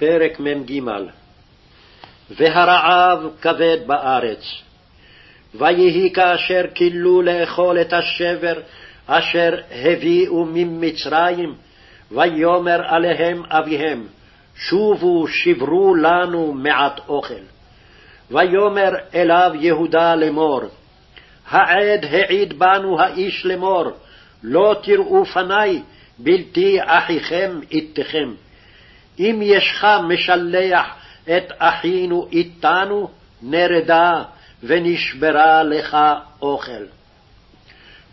פרק מ"ג והרעב כבד בארץ. ויהי כאשר כילו לאכול את השבר אשר הביאו ממצרים, ויאמר עליהם אביהם, שובו שברו לנו מעט אוכל. ויאמר אליו יהודה לאמור, העד העיד בנו האיש לאמור, לא תראו פני, בלתי אחיכם איתכם. אם ישך משלח את אחינו איתנו, נרדה ונשברה לך אוכל.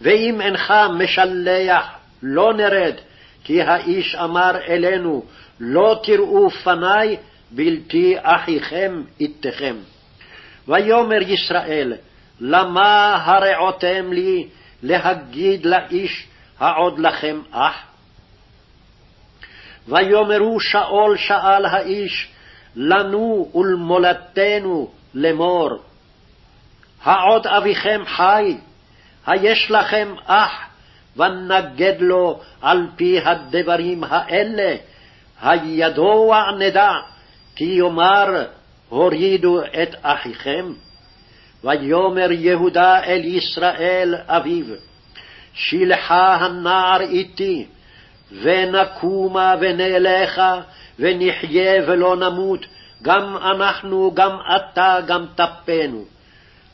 ואם אינך משלח, לא נרד, כי האיש אמר אלינו, לא תראו פני, בלתי אחיכם איתכם. ויאמר ישראל, למה הרעותם לי להגיד לאיש העוד לכם אח? ויאמרו שאול שאל האיש, לנו ולמולדתנו לאמור, העוד אביכם חי, היש לכם אח, ונגד לו על פי הדברים האלה, הידוע נדע, כי יאמר, הורידו את אחיכם. ויאמר יהודה אל ישראל אביו, שילחה הנער איתי, ונקומה ונלכה, ונחיה ולא נמות, גם אנחנו, גם אתה, גם טפנו.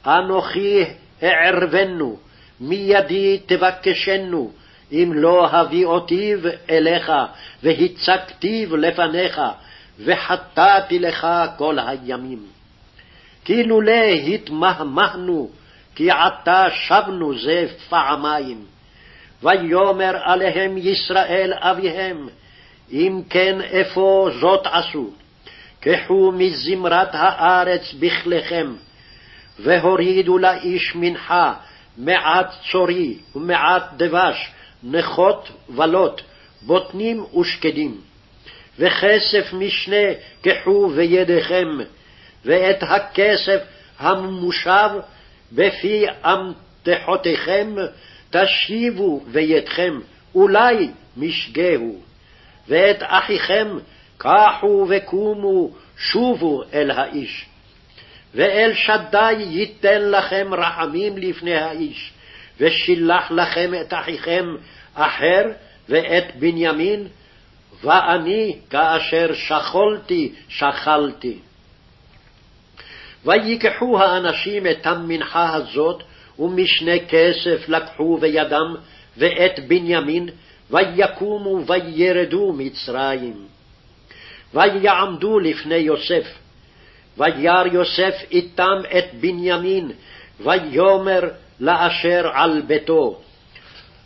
אנוכי אערבנו, מידי תבקשנו, אם לא הביאותיו אליך, והצגתיו לפניך, וחטאתי לך כל הימים. כי לולא התמהמהנו, כי עתה שבנו זה פעמיים. ויאמר עליהם ישראל אביהם, אם כן אפוא זאת עשו, קחו מזמרת הארץ בכליכם, והורידו לאיש מנחה, מעט צורי ומעט דבש, נכות ולוט, בוטנים ושקדים. וכסף משנה קחו בידיכם, ואת הכסף הממושב בפי אמתחותיכם תשיבו בידכם, אולי משגהו. ואת אחיכם קחו וקומו, שובו אל האיש. ואל שדי ייתן לכם רחמים לפני האיש, ושילח לכם את אחיכם אחר ואת בנימין, ואני כאשר שכלתי שכלתי. ויקחו האנשים את המנחה הזאת, ומשנה כסף לקחו בידם, ואת בנימין, ויקומו וירדו מצרים. ויעמדו לפני יוסף. וירא יוסף איתם את בנימין, ויאמר לאשר על ביתו.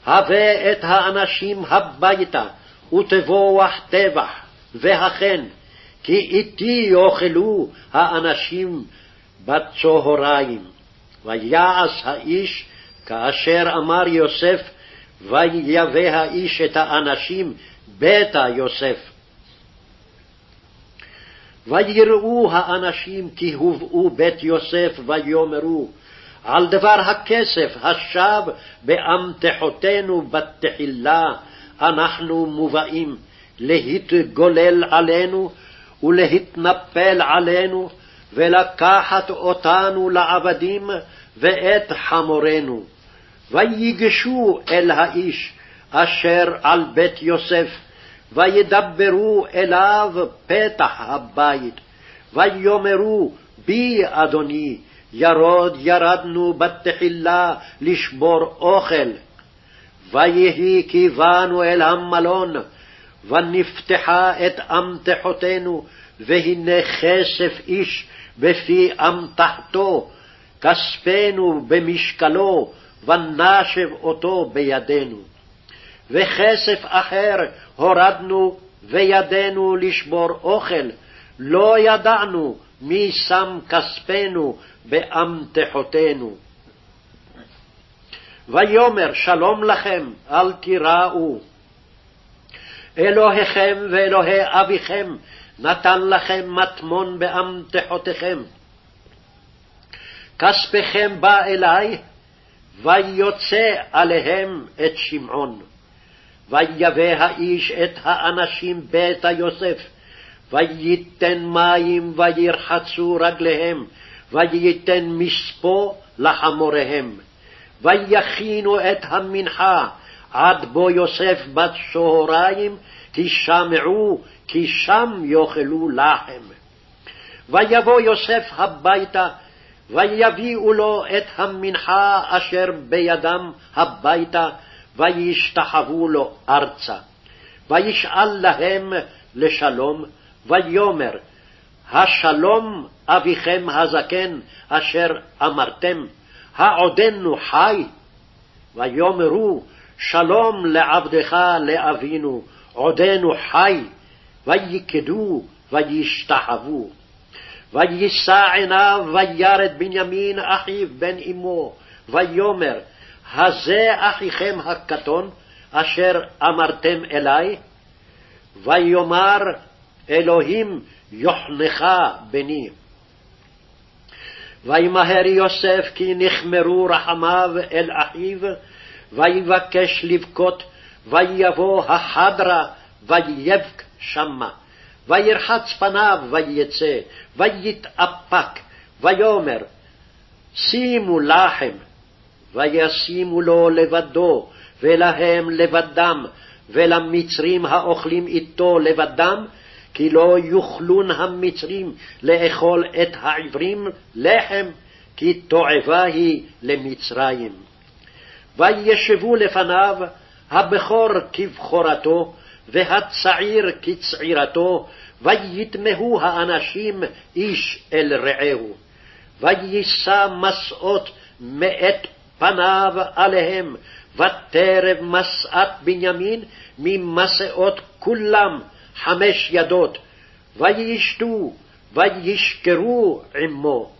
הבא את האנשים הביתה, ותבוח טבח, והכן, כי איתי יאכלו האנשים בצהריים. ויעש האיש כאשר אמר יוסף, ויבא האיש את האנשים ביתה יוסף. ויראו האנשים כי הובאו בית יוסף, ויאמרו, על דבר הכסף השב באמתחותינו בתחילה, אנחנו מובאים להתגולל עלינו ולהתנפל עלינו, ולקחת אותנו לעבדים ואת חמורנו. ויגשו אל האיש אשר על בית יוסף, וידברו אליו פתח הבית, ויאמרו בי אדוני, ירוד ירדנו בתחילה לשבור אוכל. ויהי כי באנו אל המלון, ונפתחה את אמתחותינו, והנה כסף איש בפי אמתחתו, כספנו במשקלו, ונשב אותו בידינו. וכסף אחר הורדנו וידנו לשבור אוכל, לא ידענו מי שם כספנו באמתחותינו. ויאמר שלום לכם, אל תיראו. אלוהיכם ואלוהי אביכם נתן לכם מטמון באמתחותיכם. כספכם בא אלי, ויוצא עליהם את שמעון. ויבא האיש את האנשים ביתה יוסף, וייתן מים וירחצו רגליהם, וייתן מספו לחמוריהם. ויכינו את המנחה עד בו יוסף בצהריים, תשמעו כי שם יאכלו לחם. ויבוא יוסף הביתה, ויביאו לו את המנחה אשר בידם הביתה, וישתחוו לו ארצה. וישאל להם לשלום, ויאמר, השלום אביכם הזקן אשר אמרתם, העודנו חי? ויאמרו, שלום לעבדך לאבינו, עודנו חי, ויקדו וישתחוו. ויישא עיניו וירד בנימין אחיו בן אמו, ויאמר, הזה אחיכם הקטון, אשר אמרתם אלי? ויאמר, אלוהים יוחנך בני. וימהר יוסף כי נכמרו רחמיו אל אחיו, ויבקש לבכות, ויבוא החדרה, ויבק שמה. וירחץ פניו ויצא, ויתאפק, ויאמר, שימו לחם, וישימו לו לבדו, ולהם לבדם, ולמצרים האוכלים איתו לבדם, כי לא יוכלון המצרים לאכול את העברים לחם, כי תועבה היא למצרים. וישבו לפניו הבכור כבכורתו, והצעיר כצעירתו, ויתמהו האנשים איש אל רעהו. ויישא מסעות מאת פניו עליהם, ותרב משאת בנימין ממסעות כולם חמש ידות, וישתו וישכרו עמו.